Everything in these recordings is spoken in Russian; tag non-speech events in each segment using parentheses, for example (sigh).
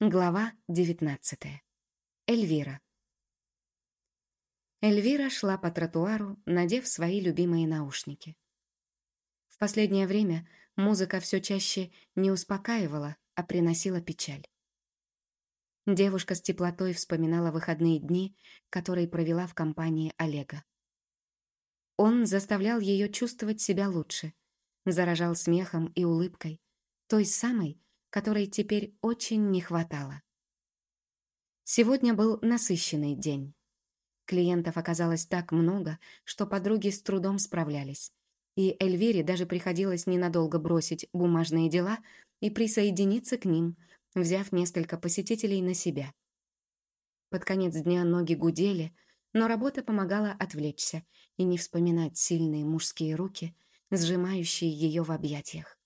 Глава 19. Эльвира. Эльвира шла по тротуару, надев свои любимые наушники. В последнее время музыка все чаще не успокаивала, а приносила печаль. Девушка с теплотой вспоминала выходные дни, которые провела в компании Олега. Он заставлял ее чувствовать себя лучше, заражал смехом и улыбкой, той самой, которой теперь очень не хватало. Сегодня был насыщенный день. Клиентов оказалось так много, что подруги с трудом справлялись. И Эльвире даже приходилось ненадолго бросить бумажные дела и присоединиться к ним, взяв несколько посетителей на себя. Под конец дня ноги гудели, но работа помогала отвлечься и не вспоминать сильные мужские руки, сжимающие ее в объятиях.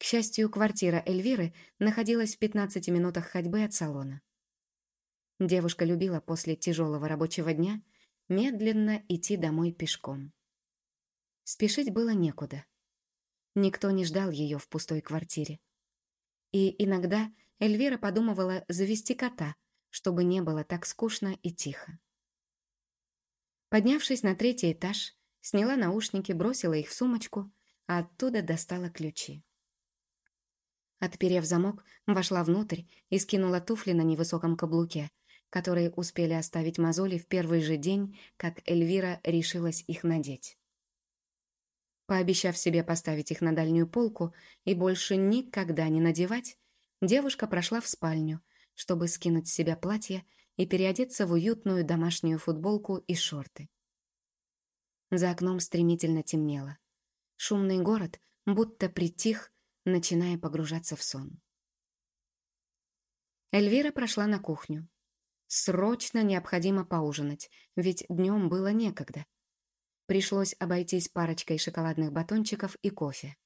К счастью, квартира Эльвиры находилась в 15 минутах ходьбы от салона. Девушка любила после тяжелого рабочего дня медленно идти домой пешком. Спешить было некуда. Никто не ждал ее в пустой квартире. И иногда Эльвира подумывала завести кота, чтобы не было так скучно и тихо. Поднявшись на третий этаж, сняла наушники, бросила их в сумочку, а оттуда достала ключи. Отперев замок, вошла внутрь и скинула туфли на невысоком каблуке, которые успели оставить мозоли в первый же день, как Эльвира решилась их надеть. Пообещав себе поставить их на дальнюю полку и больше никогда не надевать, девушка прошла в спальню, чтобы скинуть с себя платье и переодеться в уютную домашнюю футболку и шорты. За окном стремительно темнело. Шумный город будто притих, начиная погружаться в сон. Эльвира прошла на кухню. Срочно необходимо поужинать, ведь днем было некогда. Пришлось обойтись парочкой шоколадных батончиков и кофе.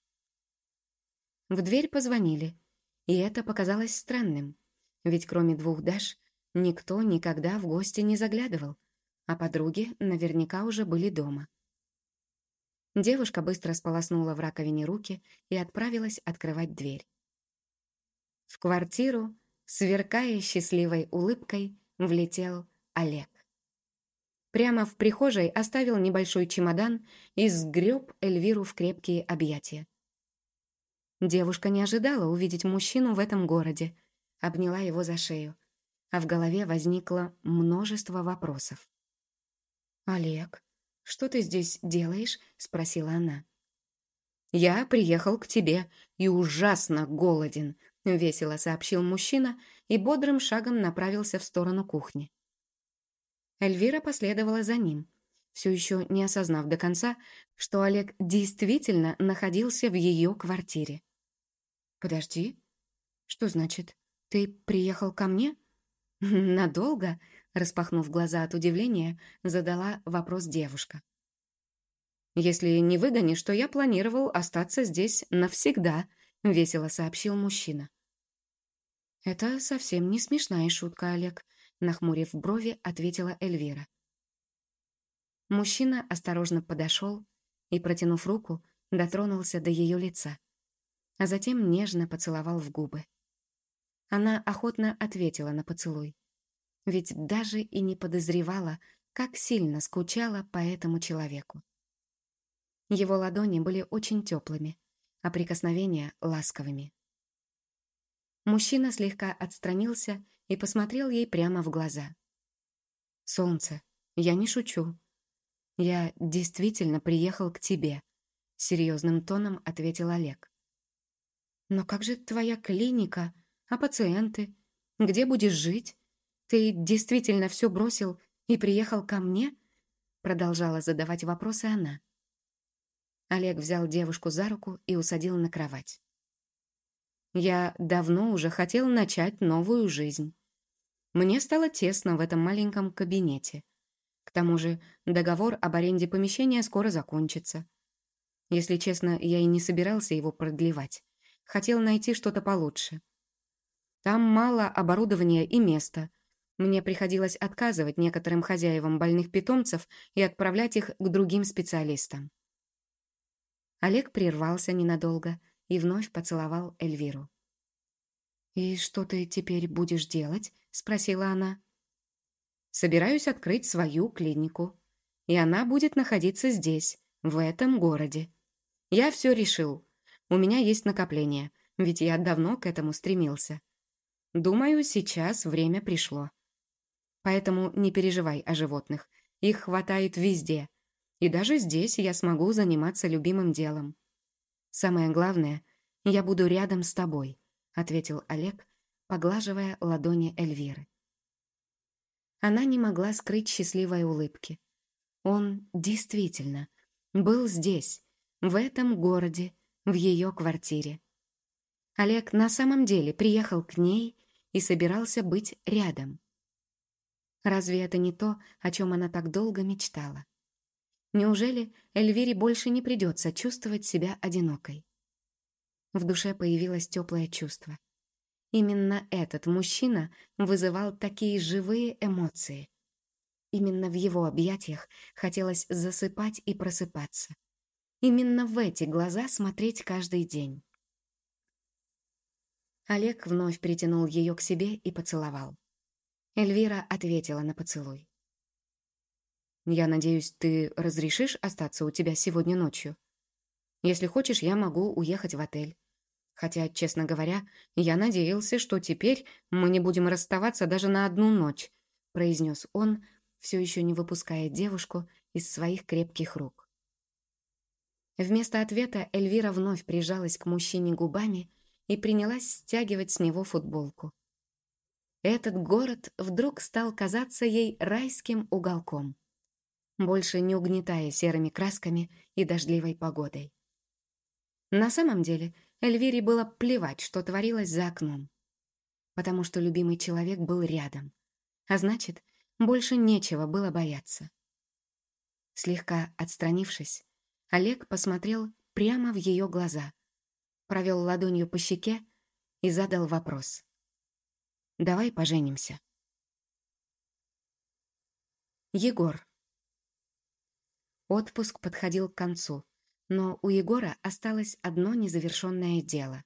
В дверь позвонили, и это показалось странным, ведь кроме двух Даш никто никогда в гости не заглядывал, а подруги наверняка уже были дома. Девушка быстро сполоснула в раковине руки и отправилась открывать дверь. В квартиру, сверкая счастливой улыбкой, влетел Олег. Прямо в прихожей оставил небольшой чемодан и сгреб Эльвиру в крепкие объятия. Девушка не ожидала увидеть мужчину в этом городе, обняла его за шею, а в голове возникло множество вопросов. «Олег, «Что ты здесь делаешь?» — спросила она. «Я приехал к тебе и ужасно голоден», — весело сообщил мужчина и бодрым шагом направился в сторону кухни. Эльвира последовала за ним, все еще не осознав до конца, что Олег действительно находился в ее квартире. «Подожди, что значит, ты приехал ко мне? (laughs) Надолго?» Распахнув глаза от удивления, задала вопрос девушка. «Если не выгонишь, то я планировал остаться здесь навсегда», — весело сообщил мужчина. «Это совсем не смешная шутка, Олег», — нахмурив брови, ответила Эльвира. Мужчина осторожно подошел и, протянув руку, дотронулся до ее лица, а затем нежно поцеловал в губы. Она охотно ответила на поцелуй ведь даже и не подозревала, как сильно скучала по этому человеку. Его ладони были очень теплыми, а прикосновения — ласковыми. Мужчина слегка отстранился и посмотрел ей прямо в глаза. «Солнце, я не шучу. Я действительно приехал к тебе», — серьезным тоном ответил Олег. «Но как же твоя клиника, а пациенты? Где будешь жить?» «Ты действительно все бросил и приехал ко мне?» Продолжала задавать вопросы она. Олег взял девушку за руку и усадил на кровать. «Я давно уже хотел начать новую жизнь. Мне стало тесно в этом маленьком кабинете. К тому же договор об аренде помещения скоро закончится. Если честно, я и не собирался его продлевать. Хотел найти что-то получше. Там мало оборудования и места — мне приходилось отказывать некоторым хозяевам больных питомцев и отправлять их к другим специалистам. Олег прервался ненадолго и вновь поцеловал Эльвиру. «И что ты теперь будешь делать?» — спросила она. «Собираюсь открыть свою клинику, и она будет находиться здесь, в этом городе. Я все решил. У меня есть накопление, ведь я давно к этому стремился. Думаю, сейчас время пришло. Поэтому не переживай о животных. Их хватает везде. И даже здесь я смогу заниматься любимым делом. Самое главное, я буду рядом с тобой, ответил Олег, поглаживая ладони Эльвиры. Она не могла скрыть счастливой улыбки. Он действительно был здесь, в этом городе, в ее квартире. Олег на самом деле приехал к ней и собирался быть рядом. Разве это не то, о чем она так долго мечтала? Неужели Эльвире больше не придется чувствовать себя одинокой? В душе появилось теплое чувство. Именно этот мужчина вызывал такие живые эмоции. Именно в его объятиях хотелось засыпать и просыпаться. Именно в эти глаза смотреть каждый день. Олег вновь притянул ее к себе и поцеловал. Эльвира ответила на поцелуй. «Я надеюсь, ты разрешишь остаться у тебя сегодня ночью? Если хочешь, я могу уехать в отель. Хотя, честно говоря, я надеялся, что теперь мы не будем расставаться даже на одну ночь», произнес он, все еще не выпуская девушку из своих крепких рук. Вместо ответа Эльвира вновь прижалась к мужчине губами и принялась стягивать с него футболку. Этот город вдруг стал казаться ей райским уголком, больше не угнетая серыми красками и дождливой погодой. На самом деле Эльвире было плевать, что творилось за окном, потому что любимый человек был рядом, а значит, больше нечего было бояться. Слегка отстранившись, Олег посмотрел прямо в ее глаза — провел ладонью по щеке и задал вопрос. «Давай поженимся». Егор. Отпуск подходил к концу, но у Егора осталось одно незавершенное дело.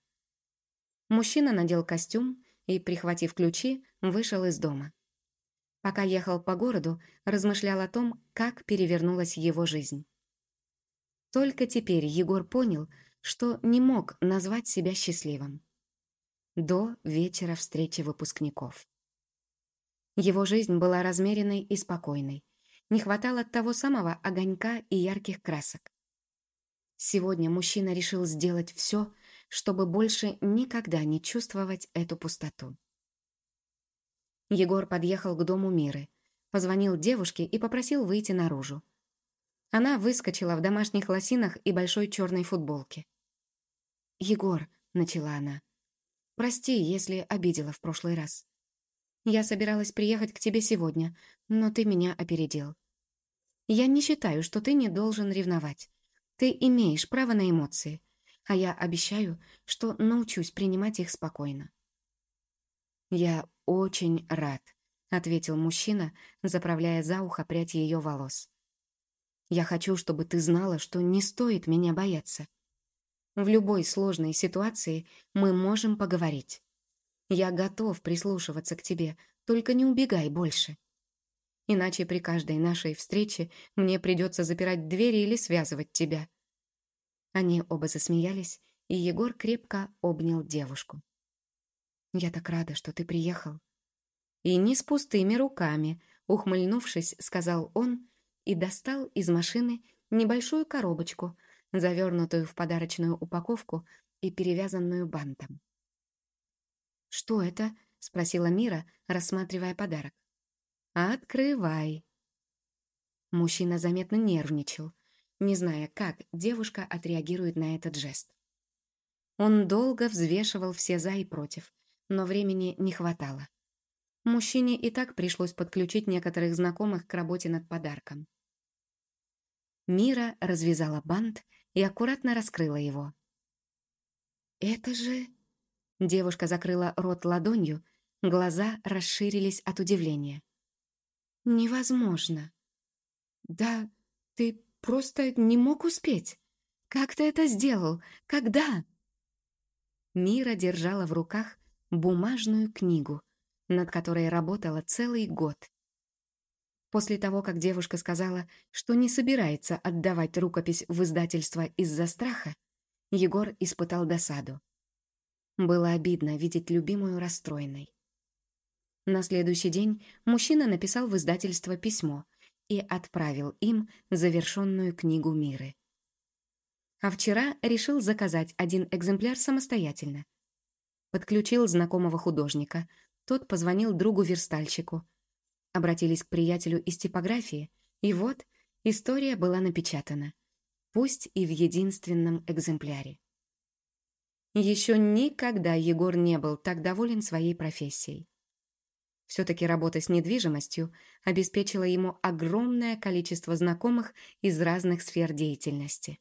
Мужчина надел костюм и, прихватив ключи, вышел из дома. Пока ехал по городу, размышлял о том, как перевернулась его жизнь. Только теперь Егор понял, что не мог назвать себя счастливым. До вечера встречи выпускников. Его жизнь была размеренной и спокойной. Не хватало того самого огонька и ярких красок. Сегодня мужчина решил сделать все, чтобы больше никогда не чувствовать эту пустоту. Егор подъехал к дому Миры, позвонил девушке и попросил выйти наружу. Она выскочила в домашних лосинах и большой черной футболке. «Егор», — начала она, — «прости, если обидела в прошлый раз. Я собиралась приехать к тебе сегодня, но ты меня опередил. Я не считаю, что ты не должен ревновать. Ты имеешь право на эмоции, а я обещаю, что научусь принимать их спокойно». «Я очень рад», — ответил мужчина, заправляя за ухо прядь ее волос. «Я хочу, чтобы ты знала, что не стоит меня бояться. В любой сложной ситуации мы можем поговорить. Я готов прислушиваться к тебе, только не убегай больше. Иначе при каждой нашей встрече мне придется запирать двери или связывать тебя». Они оба засмеялись, и Егор крепко обнял девушку. «Я так рада, что ты приехал». «И не с пустыми руками», — ухмыльнувшись, сказал он и достал из машины небольшую коробочку — завернутую в подарочную упаковку и перевязанную бантом. «Что это?» — спросила Мира, рассматривая подарок. «Открывай». Мужчина заметно нервничал, не зная, как девушка отреагирует на этот жест. Он долго взвешивал все «за» и «против», но времени не хватало. Мужчине и так пришлось подключить некоторых знакомых к работе над подарком. Мира развязала бант и аккуратно раскрыла его. «Это же...» Девушка закрыла рот ладонью, глаза расширились от удивления. «Невозможно!» «Да, ты просто не мог успеть! Как ты это сделал? Когда?» Мира держала в руках бумажную книгу, над которой работала целый год. После того, как девушка сказала, что не собирается отдавать рукопись в издательство из-за страха, Егор испытал досаду. Было обидно видеть любимую расстроенной. На следующий день мужчина написал в издательство письмо и отправил им завершенную книгу Миры. А вчера решил заказать один экземпляр самостоятельно. Подключил знакомого художника, тот позвонил другу-верстальщику — обратились к приятелю из типографии, и вот история была напечатана, пусть и в единственном экземпляре. Еще никогда Егор не был так доволен своей профессией. Все-таки работа с недвижимостью обеспечила ему огромное количество знакомых из разных сфер деятельности.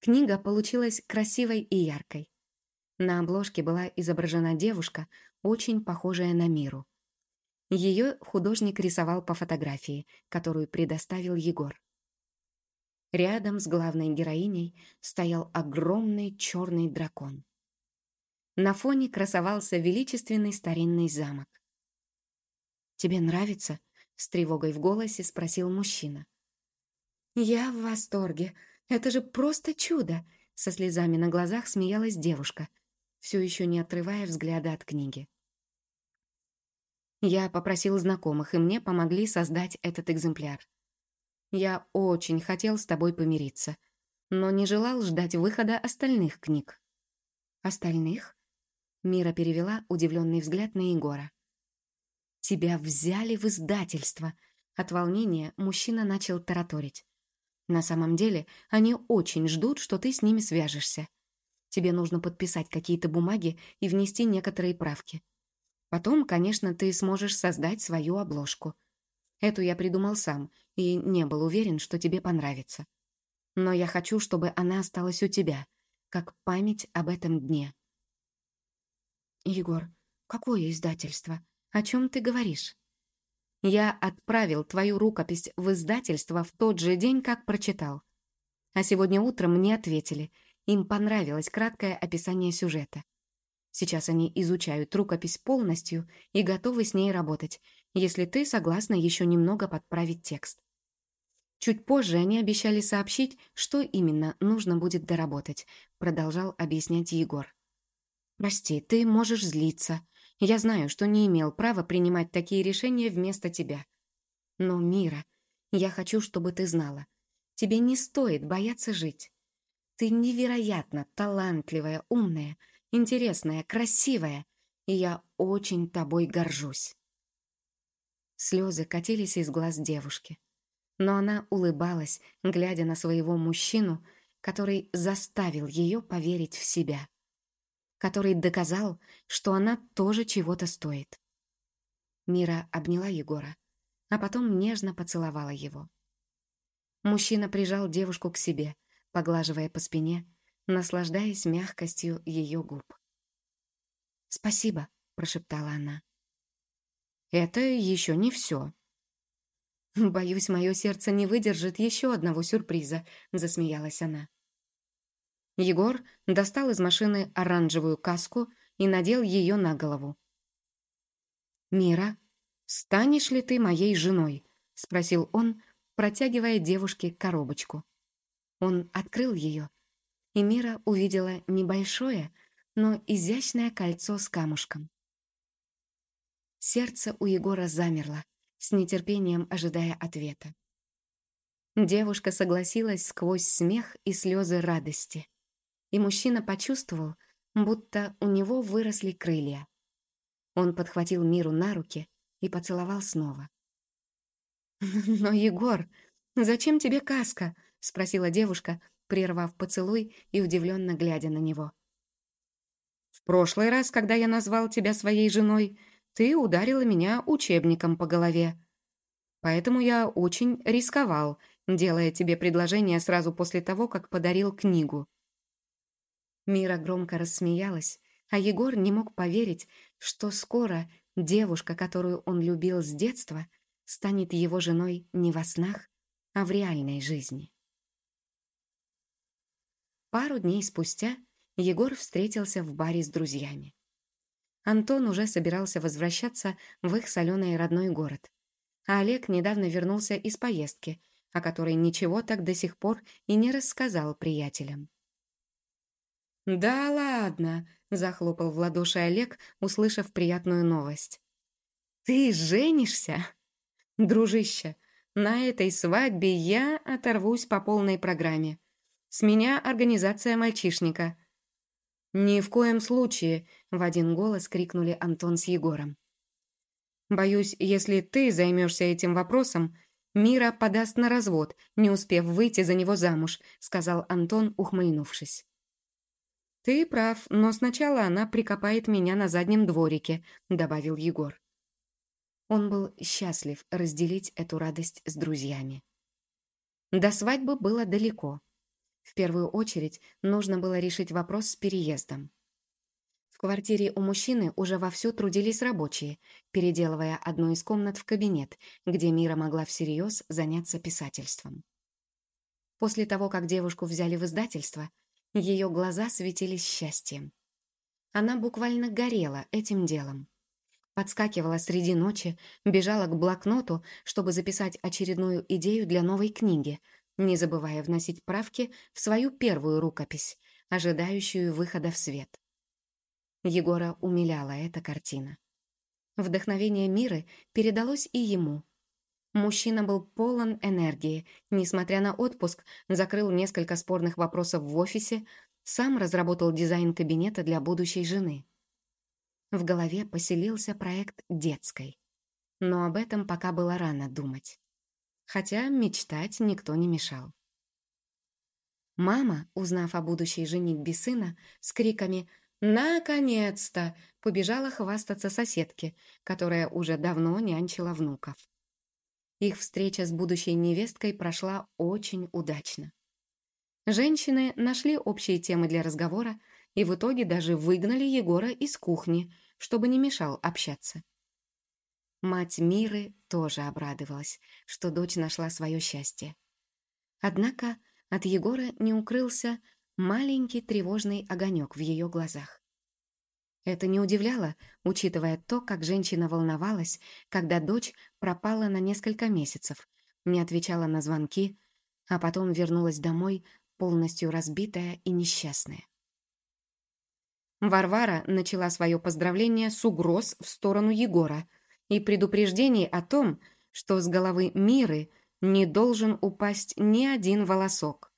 Книга получилась красивой и яркой. На обложке была изображена девушка, очень похожая на Миру. Ее художник рисовал по фотографии, которую предоставил Егор. Рядом с главной героиней стоял огромный черный дракон. На фоне красовался величественный старинный замок. «Тебе нравится?» — с тревогой в голосе спросил мужчина. «Я в восторге. Это же просто чудо!» Со слезами на глазах смеялась девушка, все еще не отрывая взгляда от книги. Я попросил знакомых, и мне помогли создать этот экземпляр. Я очень хотел с тобой помириться, но не желал ждать выхода остальных книг. Остальных? Мира перевела удивленный взгляд на Егора. Тебя взяли в издательство. От волнения мужчина начал тараторить. На самом деле, они очень ждут, что ты с ними свяжешься. Тебе нужно подписать какие-то бумаги и внести некоторые правки. Потом, конечно, ты сможешь создать свою обложку. Эту я придумал сам и не был уверен, что тебе понравится. Но я хочу, чтобы она осталась у тебя, как память об этом дне. Егор, какое издательство? О чем ты говоришь? Я отправил твою рукопись в издательство в тот же день, как прочитал. А сегодня утром мне ответили. Им понравилось краткое описание сюжета. Сейчас они изучают рукопись полностью и готовы с ней работать, если ты согласна еще немного подправить текст. Чуть позже они обещали сообщить, что именно нужно будет доработать, продолжал объяснять Егор. «Прости, ты можешь злиться. Я знаю, что не имел права принимать такие решения вместо тебя. Но, Мира, я хочу, чтобы ты знала. Тебе не стоит бояться жить. Ты невероятно талантливая, умная, интересная, красивая, и я очень тобой горжусь». Слезы катились из глаз девушки, но она улыбалась, глядя на своего мужчину, который заставил ее поверить в себя, который доказал, что она тоже чего-то стоит. Мира обняла Егора, а потом нежно поцеловала его. Мужчина прижал девушку к себе, поглаживая по спине наслаждаясь мягкостью ее губ. «Спасибо», — прошептала она. «Это еще не все». «Боюсь, мое сердце не выдержит еще одного сюрприза», — засмеялась она. Егор достал из машины оранжевую каску и надел ее на голову. «Мира, станешь ли ты моей женой?» — спросил он, протягивая девушке коробочку. Он открыл ее и Мира увидела небольшое, но изящное кольцо с камушком. Сердце у Егора замерло, с нетерпением ожидая ответа. Девушка согласилась сквозь смех и слезы радости, и мужчина почувствовал, будто у него выросли крылья. Он подхватил Миру на руки и поцеловал снова. «Но, Егор, зачем тебе каска?» — спросила девушка, прервав поцелуй и удивленно глядя на него. «В прошлый раз, когда я назвал тебя своей женой, ты ударила меня учебником по голове. Поэтому я очень рисковал, делая тебе предложение сразу после того, как подарил книгу». Мира громко рассмеялась, а Егор не мог поверить, что скоро девушка, которую он любил с детства, станет его женой не во снах, а в реальной жизни. Пару дней спустя Егор встретился в баре с друзьями. Антон уже собирался возвращаться в их соленый родной город. А Олег недавно вернулся из поездки, о которой ничего так до сих пор и не рассказал приятелям. «Да ладно!» — захлопал в ладоши Олег, услышав приятную новость. «Ты женишься?» «Дружище, на этой свадьбе я оторвусь по полной программе. С меня организация мальчишника». «Ни в коем случае!» — в один голос крикнули Антон с Егором. «Боюсь, если ты займешься этим вопросом, Мира подаст на развод, не успев выйти за него замуж», — сказал Антон, ухмыльнувшись. «Ты прав, но сначала она прикопает меня на заднем дворике», — добавил Егор. Он был счастлив разделить эту радость с друзьями. До свадьбы было далеко. В первую очередь нужно было решить вопрос с переездом. В квартире у мужчины уже вовсю трудились рабочие, переделывая одну из комнат в кабинет, где Мира могла всерьез заняться писательством. После того, как девушку взяли в издательство, ее глаза светились счастьем. Она буквально горела этим делом. Подскакивала среди ночи, бежала к блокноту, чтобы записать очередную идею для новой книги, не забывая вносить правки в свою первую рукопись, ожидающую выхода в свет. Егора умиляла эта картина. Вдохновение Миры передалось и ему – Мужчина был полон энергии. Несмотря на отпуск, закрыл несколько спорных вопросов в офисе, сам разработал дизайн кабинета для будущей жены. В голове поселился проект детской. Но об этом пока было рано думать. Хотя мечтать никто не мешал. Мама, узнав о будущей женитьбе сына, с криками «Наконец-то!» побежала хвастаться соседке, которая уже давно нянчила внуков. Их встреча с будущей невесткой прошла очень удачно. Женщины нашли общие темы для разговора и в итоге даже выгнали Егора из кухни, чтобы не мешал общаться. Мать Миры тоже обрадовалась, что дочь нашла свое счастье. Однако от Егора не укрылся маленький тревожный огонек в ее глазах. Это не удивляло, учитывая то, как женщина волновалась, когда дочь пропала на несколько месяцев, не отвечала на звонки, а потом вернулась домой полностью разбитая и несчастная. Варвара начала свое поздравление с угроз в сторону Егора и предупреждений о том, что с головы Миры не должен упасть ни один волосок.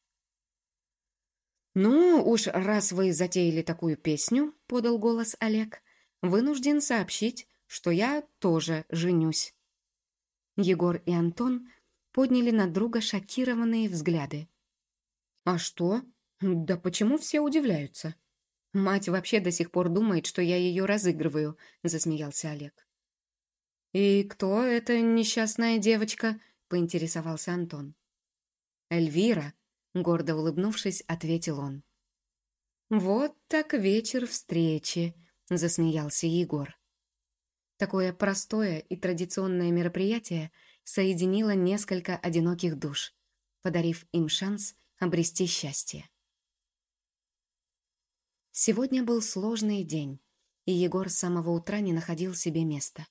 «Ну, уж раз вы затеяли такую песню», — подал голос Олег, «вынужден сообщить, что я тоже женюсь». Егор и Антон подняли на друга шокированные взгляды. «А что? Да почему все удивляются?» «Мать вообще до сих пор думает, что я ее разыгрываю», — засмеялся Олег. «И кто эта несчастная девочка?» — поинтересовался Антон. «Эльвира», Гордо улыбнувшись, ответил он. «Вот так вечер встречи», — засмеялся Егор. Такое простое и традиционное мероприятие соединило несколько одиноких душ, подарив им шанс обрести счастье. Сегодня был сложный день, и Егор с самого утра не находил себе места.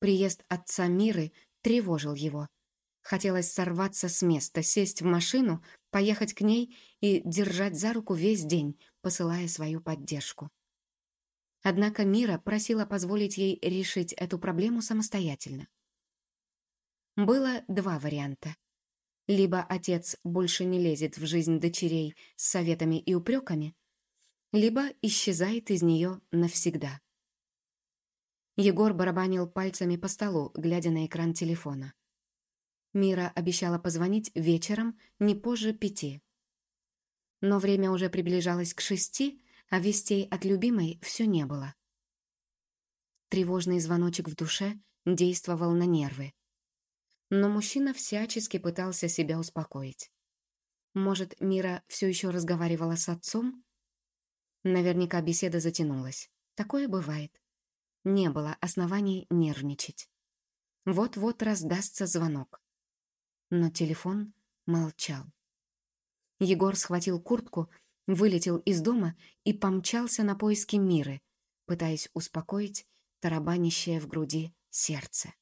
Приезд отца Миры тревожил его — Хотелось сорваться с места, сесть в машину, поехать к ней и держать за руку весь день, посылая свою поддержку. Однако Мира просила позволить ей решить эту проблему самостоятельно. Было два варианта. Либо отец больше не лезет в жизнь дочерей с советами и упреками, либо исчезает из нее навсегда. Егор барабанил пальцами по столу, глядя на экран телефона. Мира обещала позвонить вечером не позже пяти. Но время уже приближалось к шести, а вестей от любимой все не было. Тревожный звоночек в душе действовал на нервы. Но мужчина всячески пытался себя успокоить. Может, Мира все еще разговаривала с отцом? Наверняка беседа затянулась. Такое бывает. Не было оснований нервничать. Вот-вот раздастся звонок но телефон молчал. Егор схватил куртку, вылетел из дома и помчался на поиски Миры, пытаясь успокоить тарабанящее в груди сердце.